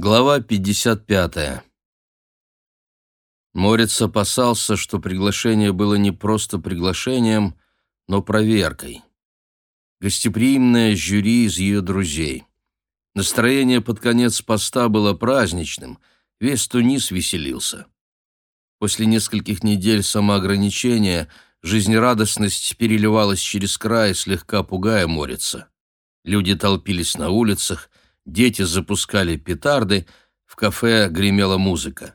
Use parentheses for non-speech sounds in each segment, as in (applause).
Глава 55. Морец опасался, что приглашение было не просто приглашением, но проверкой. Гостеприимное жюри из ее друзей. Настроение под конец поста было праздничным, весь Тунис веселился. После нескольких недель самоограничения жизнерадостность переливалась через край, слегка пугая Морица. Люди толпились на улицах, дети запускали петарды, в кафе гремела музыка.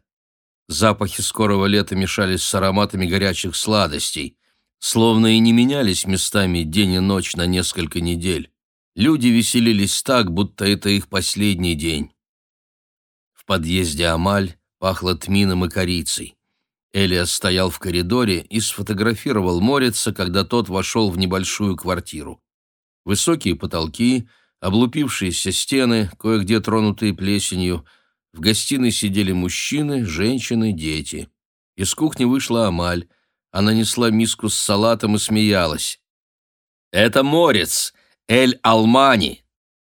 Запахи скорого лета мешались с ароматами горячих сладостей, словно и не менялись местами день и ночь на несколько недель. Люди веселились так, будто это их последний день. В подъезде Амаль пахло тмином и корицей. Элиас стоял в коридоре и сфотографировал Морица, когда тот вошел в небольшую квартиру. Высокие потолки — облупившиеся стены, кое-где тронутые плесенью. В гостиной сидели мужчины, женщины, дети. Из кухни вышла Амаль. Она несла миску с салатом и смеялась. «Это Морец! Эль-Алмани!»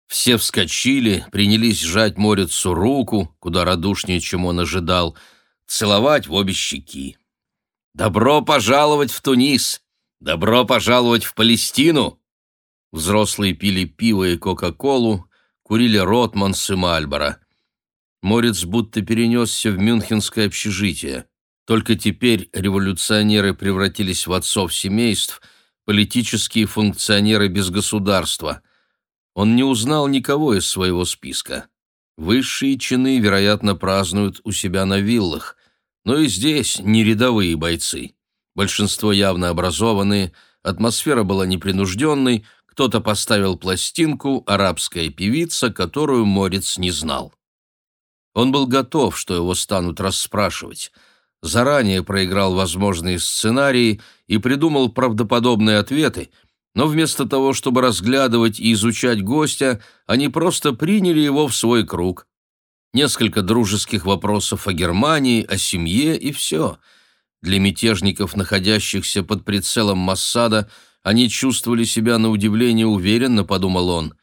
Все вскочили, принялись сжать Морецу руку, куда радушнее, чем он ожидал, целовать в обе щеки. «Добро пожаловать в Тунис! Добро пожаловать в Палестину!» Взрослые пили пиво и кока-колу, курили Ротманс и Мальборо. Морец будто перенесся в мюнхенское общежитие. Только теперь революционеры превратились в отцов семейств, политические функционеры без государства. Он не узнал никого из своего списка. Высшие чины, вероятно, празднуют у себя на виллах, но и здесь не рядовые бойцы. Большинство явно образованные, атмосфера была непринужденной, кто-то поставил пластинку «Арабская певица», которую Морец не знал. Он был готов, что его станут расспрашивать. Заранее проиграл возможные сценарии и придумал правдоподобные ответы, но вместо того, чтобы разглядывать и изучать гостя, они просто приняли его в свой круг. Несколько дружеских вопросов о Германии, о семье и все. Для мятежников, находящихся под прицелом Массада, они чувствовали себя на удивление уверенно, подумал он.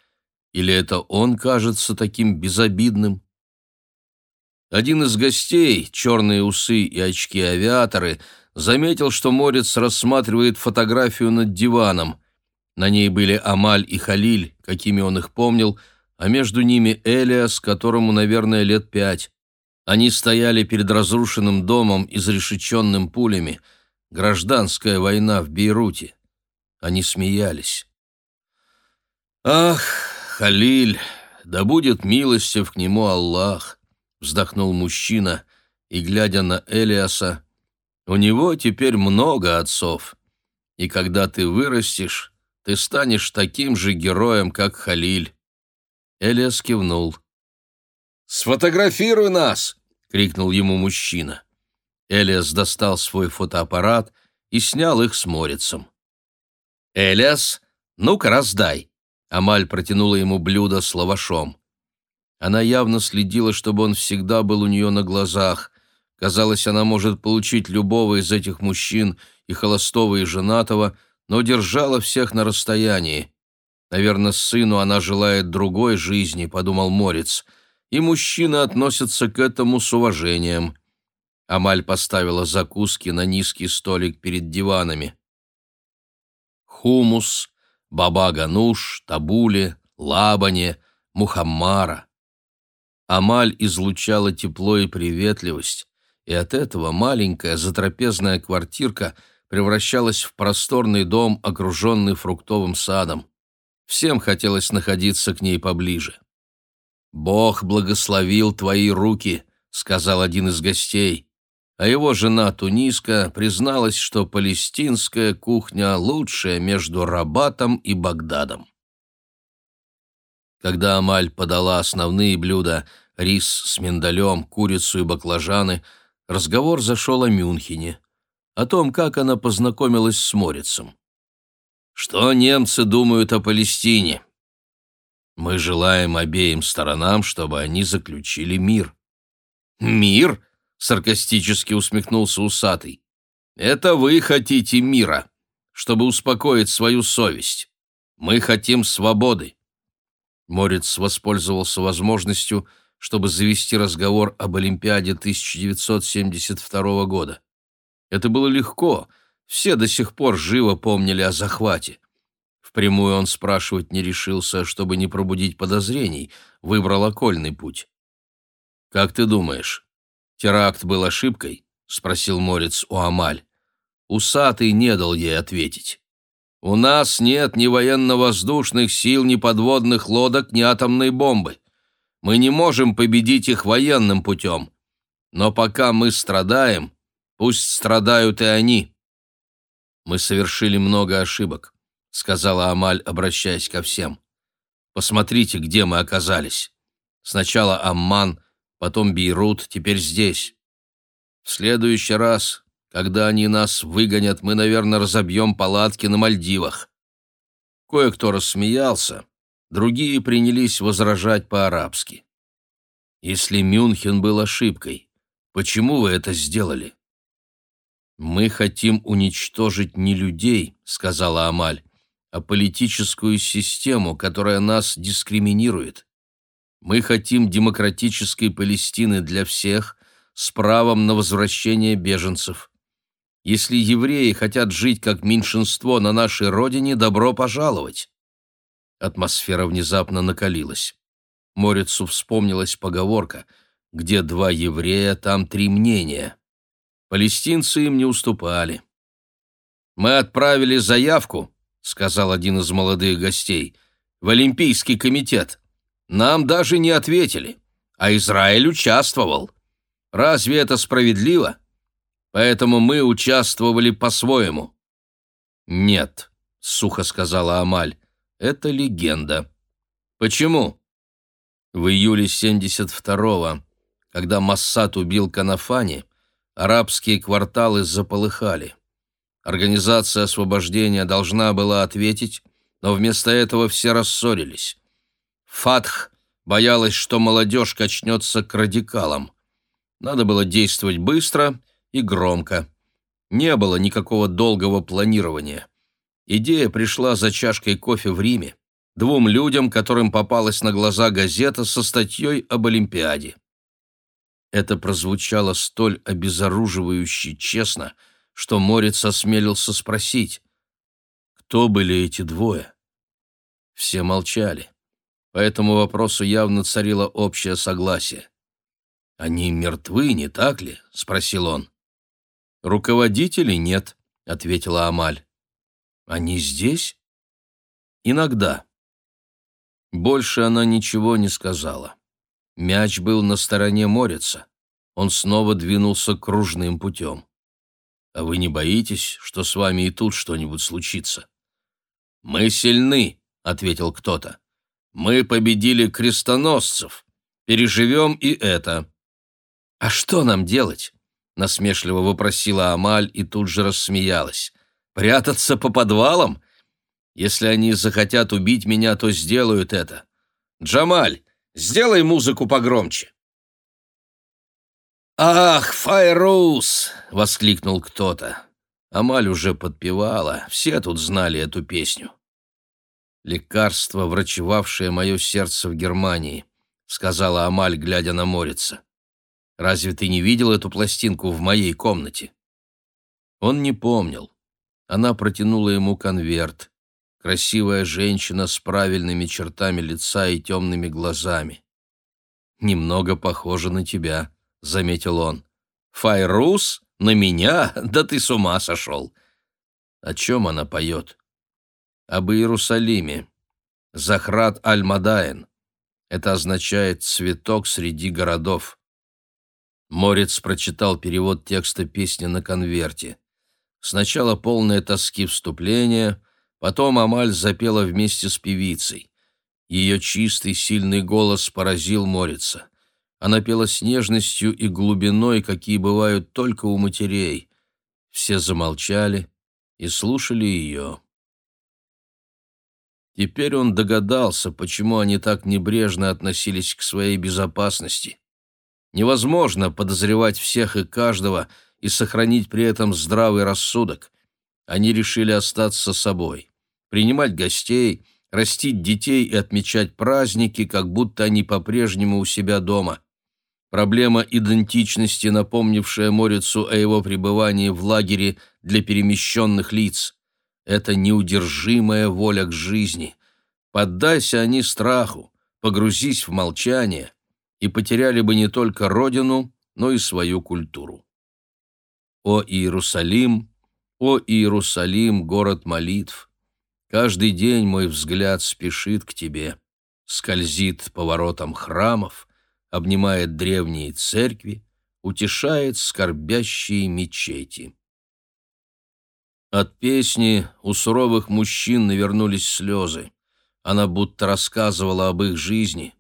Или это он кажется таким безобидным? Один из гостей, черные усы и очки-авиаторы, заметил, что Морец рассматривает фотографию над диваном. На ней были Амаль и Халиль, какими он их помнил, а между ними Элиас, которому, наверное, лет пять. Они стояли перед разрушенным домом, изрешеченным пулями. Гражданская война в Бейруте. Они смеялись. «Ах, Халиль, да будет милостив к нему Аллах!» — вздохнул мужчина, и, глядя на Элиаса, «У него теперь много отцов, и когда ты вырастешь, ты станешь таким же героем, как Халиль». Элиас кивнул. «Сфотографируй нас!» — крикнул ему мужчина. Элиас достал свой фотоаппарат и снял их с Морицем. «Элиас, ну-ка раздай!» Амаль протянула ему блюдо с лавашом. Она явно следила, чтобы он всегда был у нее на глазах. Казалось, она может получить любого из этих мужчин, и холостого, и женатого, но держала всех на расстоянии. Наверное, сыну она желает другой жизни, подумал Морец, и мужчины относятся к этому с уважением. Амаль поставила закуски на низкий столик перед диванами хумус, баба-гануш, табуле, лабане, мухаммара. Амаль излучала тепло и приветливость, и от этого маленькая затрапезная квартирка превращалась в просторный дом, окруженный фруктовым садом. Всем хотелось находиться к ней поближе. «Бог благословил твои руки», — сказал один из гостей а его жена Туниска призналась, что палестинская кухня лучшая между Рабатом и Багдадом. Когда Амаль подала основные блюда — рис с миндалем, курицу и баклажаны, разговор зашел о Мюнхене, о том, как она познакомилась с Морицем. «Что немцы думают о Палестине?» «Мы желаем обеим сторонам, чтобы они заключили мир». «Мир?» Саркастически усмехнулся усатый. Это вы хотите мира, чтобы успокоить свою совесть. Мы хотим свободы. Морец воспользовался возможностью, чтобы завести разговор об Олимпиаде 1972 года. Это было легко, все до сих пор живо помнили о захвате. Впрямую он спрашивать не решился, чтобы не пробудить подозрений, выбрал окольный путь. «Как ты думаешь, теракт был ошибкой?» — спросил Морец у Амаль. Усатый не дал ей ответить. «У нас нет ни военно-воздушных сил, ни подводных лодок, ни атомной бомбы. Мы не можем победить их военным путем. Но пока мы страдаем, пусть страдают и они». Мы совершили много ошибок. — сказала Амаль, обращаясь ко всем. «Посмотрите, где мы оказались. Сначала Амман, потом Бейрут, теперь здесь. В следующий раз, когда они нас выгонят, мы, наверное, разобьем палатки на Мальдивах». Кое-кто рассмеялся, другие принялись возражать по-арабски. «Если Мюнхен был ошибкой, почему вы это сделали?» «Мы хотим уничтожить не людей», — сказала Амаль, а политическую систему, которая нас дискриминирует. Мы хотим демократической Палестины для всех с правом на возвращение беженцев. Если евреи хотят жить как меньшинство на нашей родине, добро пожаловать. Атмосфера внезапно накалилась. Морицу вспомнилась поговорка «Где два еврея, там три мнения». Палестинцы им не уступали. Мы отправили заявку, — сказал один из молодых гостей, — «в Олимпийский комитет. Нам даже не ответили, а Израиль участвовал. Разве это справедливо? Поэтому мы участвовали по-своему». «Нет», — сухо сказала Амаль, — «это легенда». «Почему?» В июле 72-го, когда Массад убил Канафани, арабские кварталы заполыхали. Организация освобождения должна была ответить, но вместо этого все рассорились. Фатх боялась, что молодежь качнется к радикалам. Надо было действовать быстро и громко. Не было никакого долгого планирования. Идея пришла за чашкой кофе в Риме, двум людям, которым попалась на глаза газета со статьей об Олимпиаде. Это прозвучало столь обезоруживающе честно — что Морец осмелился спросить, кто были эти двое. Все молчали. По этому вопросу явно царило общее согласие. «Они мертвы, не так ли?» — спросил он. «Руководителей нет», — ответила Амаль. «Они здесь?» «Иногда». Больше она ничего не сказала. Мяч был на стороне Морица. Он снова двинулся кружным путем. А вы не боитесь, что с вами и тут что-нибудь случится? Мы сильны, ответил кто-то. Мы победили крестоносцев. Переживем и это. А что нам делать? насмешливо вопросила Амаль и тут же рассмеялась. Прятаться по подвалам? Если они захотят убить меня, то сделают это. Джамаль, сделай музыку погромче. «Ах, Файрус!» — воскликнул кто-то. Амаль уже подпевала, все тут знали эту песню. «Лекарство, врачевавшее мое сердце в Германии», — сказала Амаль, глядя на Морица. «Разве ты не видел эту пластинку в моей комнате?» Он не помнил. Она протянула ему конверт. Красивая женщина с правильными чертами лица и темными глазами. «Немного похожа на тебя», — заметил он. «Файрус? На меня? (laughs) Да ты с ума сошел!» О чем она поет? Об Иерусалиме. Захрат Аль-Мадаин. Это означает «цветок среди городов». Морец прочитал перевод текста песни на конверте. Сначала полное тоски вступление, потом Амаль запела вместе с певицей. Ее чистый, сильный голос поразил Морица. Она пела с нежностью и глубиной, какие бывают только у матерей. Все замолчали и слушали ее. Теперь он догадался, почему они так небрежно относились к своей безопасности. Невозможно подозревать всех и каждого и сохранить при этом здравый рассудок. Они решили остаться собой, принимать гостей, растить детей и отмечать праздники, как будто они по-прежнему у себя дома. Проблема идентичности, напомнившая Морицу о его пребывании в лагере для перемещенных лиц. Это неудержимая воля к жизни. Поддайся они страху, погрузись в молчание, и потеряли бы не только родину, но и свою культуру. О Иерусалим, о Иерусалим, город молитв! Каждый день мой взгляд спешит к тебе, скользит по воротам храмов, обнимает древние церкви, утешает скорбящие мечети. От песни у суровых мужчин навернулись слезы. Она будто рассказывала об их жизни.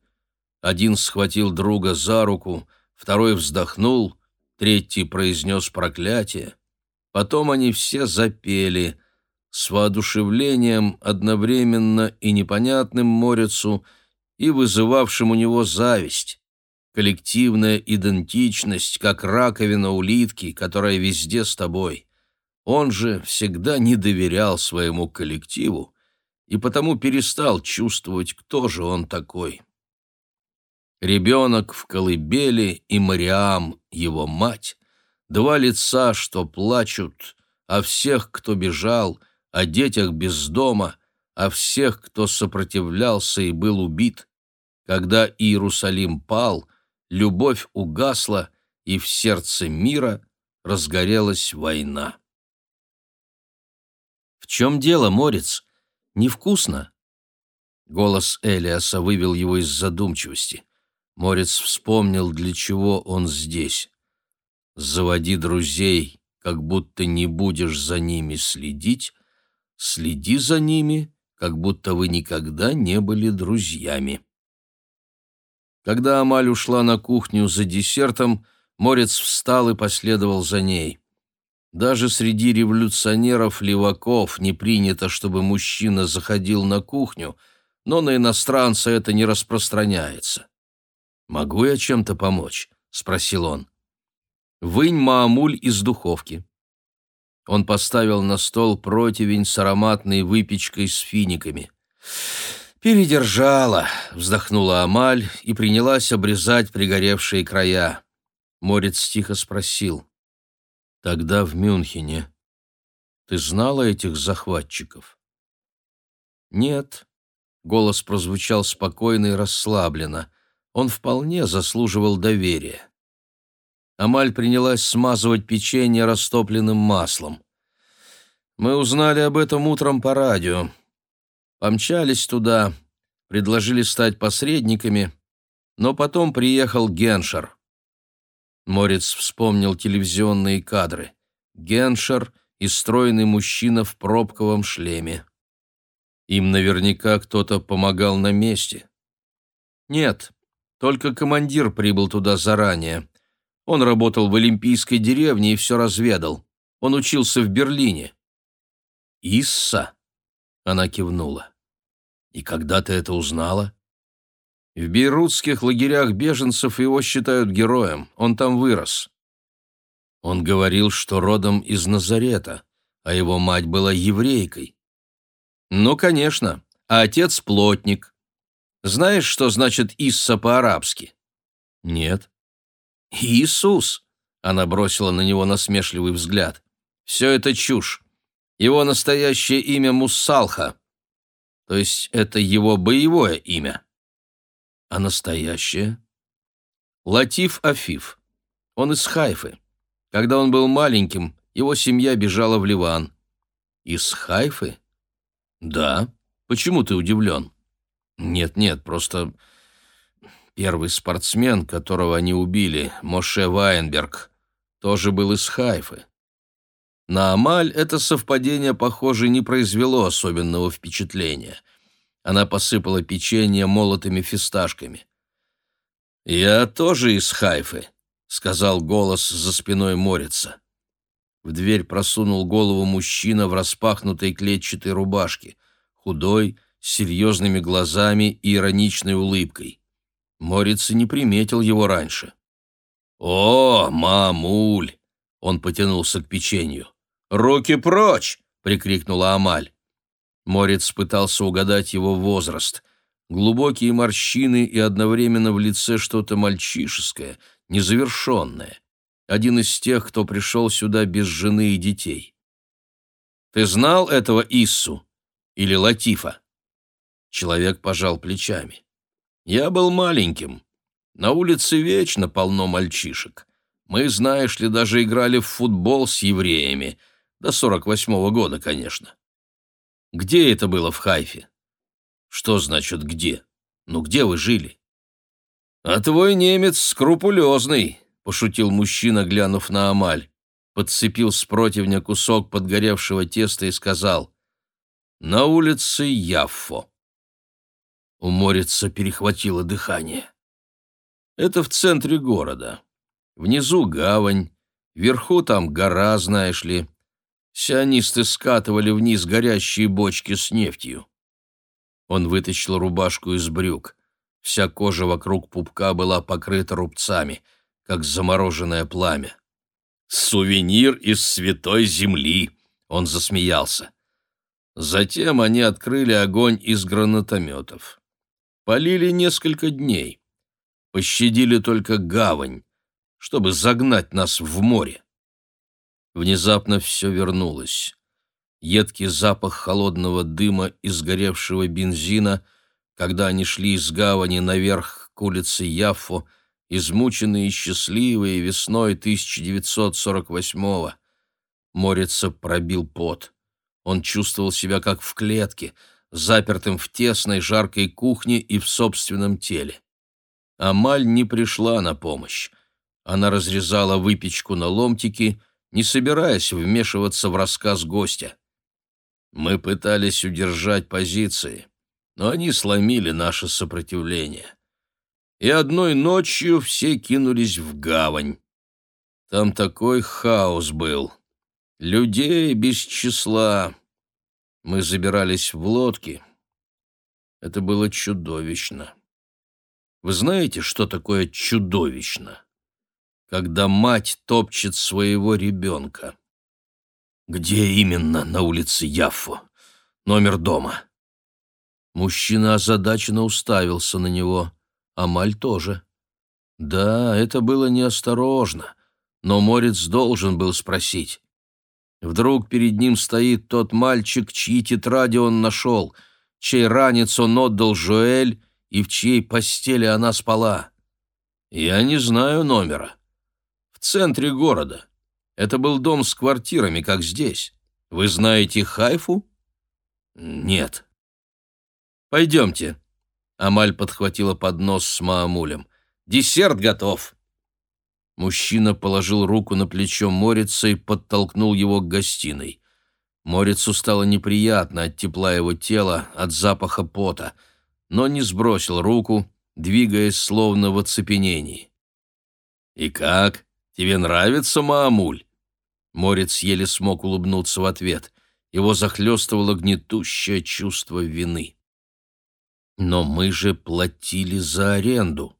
Один схватил друга за руку, второй вздохнул, третий произнес проклятие. Потом они все запели с воодушевлением одновременно и непонятным Морицу, и вызывавшим у него зависть. Коллективная идентичность, как раковина улитки, которая везде с тобой. Он же всегда не доверял своему коллективу и потому перестал чувствовать, кто же он такой. Ребенок в колыбели и Мариам, его мать, два лица, что плачут, о всех, кто бежал, о детях без дома, о всех, кто сопротивлялся и был убит. Когда Иерусалим пал, любовь угасла, и в сердце мира разгорелась война. «В чем дело, Морец? Невкусно?» Голос Элиаса вывел его из задумчивости. Морец вспомнил, для чего он здесь. «Заводи друзей, как будто не будешь за ними следить, следи за ними, как будто вы никогда не были друзьями». Когда Амаль ушла на кухню за десертом, Морец встал и последовал за ней. Даже среди революционеров-леваков не принято, чтобы мужчина заходил на кухню, но на иностранца это не распространяется. «Могу я чем-то помочь?» — спросил он. «Вынь маамуль из духовки». Он поставил на стол противень с ароматной выпечкой с финиками. «Передержала», — вздохнула Амаль и принялась обрезать пригоревшие края. Морец тихо спросил. «Тогда в Мюнхене. Ты знала этих захватчиков?» «Нет», — голос прозвучал спокойно и расслабленно. Он вполне заслуживал доверия. Амаль принялась смазывать печенье растопленным маслом. «Мы узнали об этом утром по радио. Помчались туда, предложили стать посредниками, но потом приехал Геншер. Морец вспомнил телевизионные кадры. Геншер и стройный мужчина в пробковом шлеме. Им наверняка кто-то помогал на месте. Нет, только командир прибыл туда заранее. Он работал в Олимпийской деревне и все разведал. Он учился в Берлине. «Исса?» — она кивнула. «И когда ты это узнала?» «В бейрутских лагерях беженцев его считают героем. Он там вырос». Он говорил, что родом из Назарета, а его мать была еврейкой. «Ну, конечно, а отец плотник. Знаешь, что значит «Исса» по-арабски?» «Нет». «Иисус!» — она бросила на него насмешливый взгляд. «Все это чушь. Его настоящее имя Муссалха. То есть это его боевое имя. А настоящее? Латиф Афиф. Он из Хайфы. Когда он был маленьким, его семья бежала в Ливан. Из Хайфы? Да. Почему ты удивлен? Нет-нет, просто первый спортсмен, которого они убили, Моше Вайнберг, тоже был из Хайфы. На Амаль это совпадение, похоже, не произвело особенного впечатления. Она посыпала печенье молотыми фисташками. «Я тоже из Хайфы», — сказал голос за спиной Морица. В дверь просунул голову мужчина в распахнутой клетчатой рубашке, худой, с серьезными глазами и ироничной улыбкой. Мориц не приметил его раньше. «О, мамуль!» — он потянулся к печенью. «Руки прочь!» — прикрикнула Амаль. Морец пытался угадать его возраст. Глубокие морщины и одновременно в лице что-то мальчишеское, незавершенное. Один из тех, кто пришел сюда без жены и детей. «Ты знал этого Иссу? Или Латифа?» Человек пожал плечами. «Я был маленьким. На улице вечно полно мальчишек. Мы, знаешь ли, даже играли в футбол с евреями. До сорок восьмого года, конечно. Где это было в Хайфе? Что значит «где»? Ну, где вы жили? А твой немец скрупулезный, пошутил мужчина, глянув на Амаль. Подцепил с противня кусок подгоревшего теста и сказал «На улице Яффо». У Морица перехватило дыхание. Это в центре города. Внизу гавань, вверху там гора, знаешь ли. Сионисты скатывали вниз горящие бочки с нефтью. Он вытащил рубашку из брюк. Вся кожа вокруг пупка была покрыта рубцами, как замороженное пламя. «Сувенир из святой земли!» — он засмеялся. Затем они открыли огонь из гранатометов. Полили несколько дней. Пощадили только гавань, чтобы загнать нас в море. Внезапно все вернулось. Едкий запах холодного дыма и сгоревшего бензина, когда они шли из гавани наверх к улице Яффо, измученные и счастливые весной 1948-го. Морица пробил пот. Он чувствовал себя как в клетке, запертым в тесной жаркой кухне и в собственном теле. Амаль не пришла на помощь. Она разрезала выпечку на ломтики, не собираясь вмешиваться в рассказ гостя. Мы пытались удержать позиции, но они сломили наше сопротивление. И одной ночью все кинулись в гавань. Там такой хаос был. Людей без числа. Мы забирались в лодки. Это было чудовищно. Вы знаете, что такое чудовищно? Когда мать топчет своего ребенка. Где именно на улице Яффо? Номер дома. Мужчина озадаченно уставился на него, а Маль тоже. Да, это было неосторожно, но Морец должен был спросить. Вдруг перед ним стоит тот мальчик, чьи тетради он нашел, чей ранец он отдал Жуэль и в чьей постели она спала. Я не знаю номера центре города. Это был дом с квартирами, как здесь. Вы знаете Хайфу? Нет. Пойдемте. Амаль подхватила поднос с маамулем. Десерт готов. Мужчина положил руку на плечо Морица и подтолкнул его к гостиной. Морицу стало неприятно от тепла его тела, от запаха пота, но не сбросил руку, двигаясь словно в оцепенении. «И как?» Тебе нравится, Маамуль?» Морец еле смог улыбнуться в ответ. Его захлестывало гнетущее чувство вины. «Но мы же платили за аренду.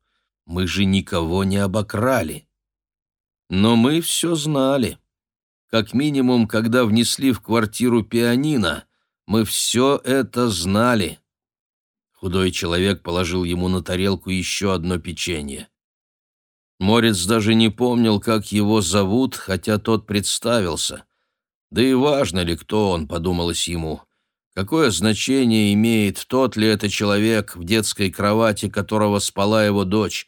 Мы же никого не обокрали». «Но мы все знали. Как минимум, когда внесли в квартиру пианино, мы все это знали». Худой человек положил ему на тарелку еще одно печенье. Морец даже не помнил, как его зовут, хотя тот представился. Да и важно ли, кто он, подумалось ему. Какое значение имеет, тот ли это человек, в детской кровати которого спала его дочь?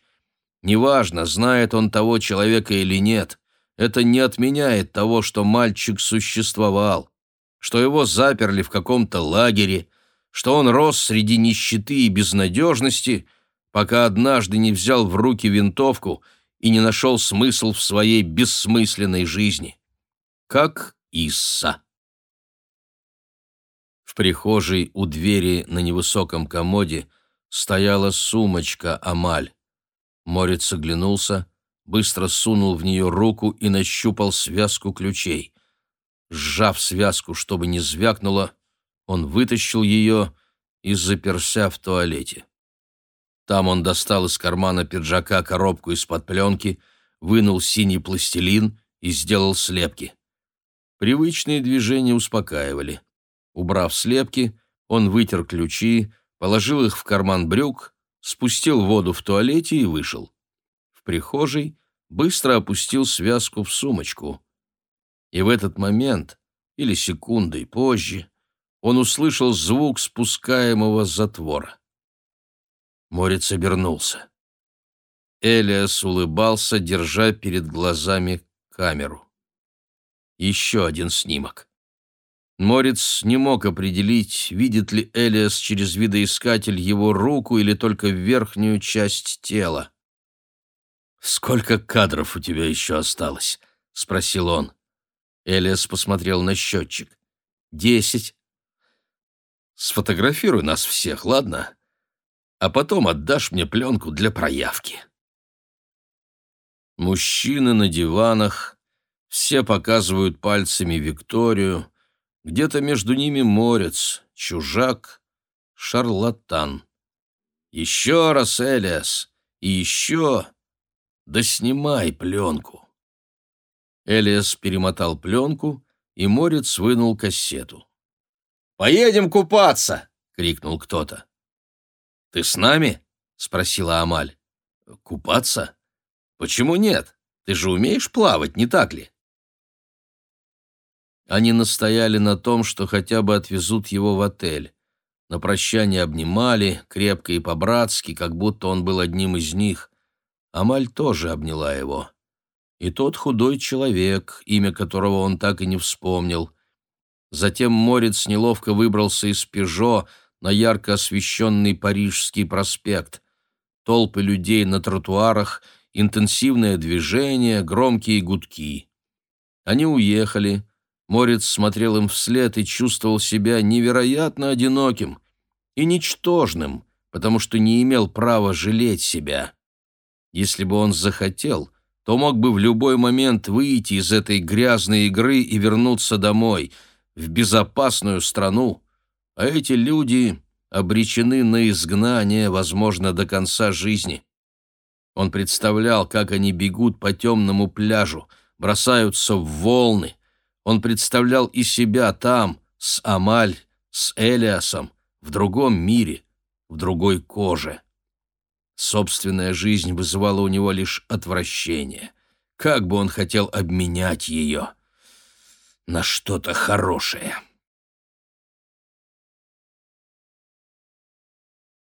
Неважно, знает он того человека или нет. Это не отменяет того, что мальчик существовал, что его заперли в каком-то лагере, что он рос среди нищеты и безнадежности, пока однажды не взял в руки винтовку — и не нашел смысл в своей бессмысленной жизни. Как Исса. В прихожей у двери на невысоком комоде стояла сумочка Амаль. Морец оглянулся, быстро сунул в нее руку и нащупал связку ключей. Сжав связку, чтобы не звякнуло, он вытащил ее и заперся в туалете. Там он достал из кармана пиджака коробку из-под пленки, вынул синий пластилин и сделал слепки. Привычные движения успокаивали. Убрав слепки, Он вытер ключи, положил их в карман брюк, спустил воду в туалете и вышел. В прихожей быстро опустил связку в сумочку. И в этот момент, или секундой позже, он услышал звук спускаемого затвора. Морец обернулся. Элиас улыбался, держа перед глазами камеру. Еще один снимок. Морец не мог определить, видит ли Элиас через видоискатель его руку или только верхнюю часть тела. «Сколько кадров у тебя еще осталось?» — спросил он. Элиас посмотрел на счетчик. «Десять». «Сфотографируй нас всех, ладно? А потом отдашь мне пленку для проявки». Мужчины на диванах, все показывают пальцами Викторию, где-то между ними морец, чужак, шарлатан. Еще раз, Элиас, и еще. Да снимай пленку. Элиас перемотал пленку, и морец вынул кассету. «Поедем купаться!» — крикнул кто-то. «Ты с нами?» — спросила Амаль. «Купаться? Почему нет? Ты же умеешь плавать, не так ли?» Они настояли на том, что хотя бы отвезут его в отель. На прощание обнимали, крепко и по-братски, как будто он был одним из них. Амаль тоже обняла его. И тот худой человек, имя которого он так и не вспомнил. Затем Морец неловко выбрался из «Пежо» на ярко освещенный Парижский проспект. Толпы людей на тротуарах, интенсивное движение, громкие гудки. Они уехали, Морец смотрел им вслед и чувствовал себя невероятно одиноким и ничтожным, потому что не имел права жалеть себя. Если бы он захотел, то мог бы в любой момент выйти из этой грязной игры и вернуться домой, в безопасную страну, а эти люди обречены на изгнание, возможно, до конца жизни. Он представлял, как они бегут по темному пляжу, бросаются в волны, он представлял и себя там, с Амаль, с Элиасом, в другом мире, в другой коже. Собственная жизнь вызывала у него лишь отвращение. Как бы он хотел обменять ее на что-то хорошее.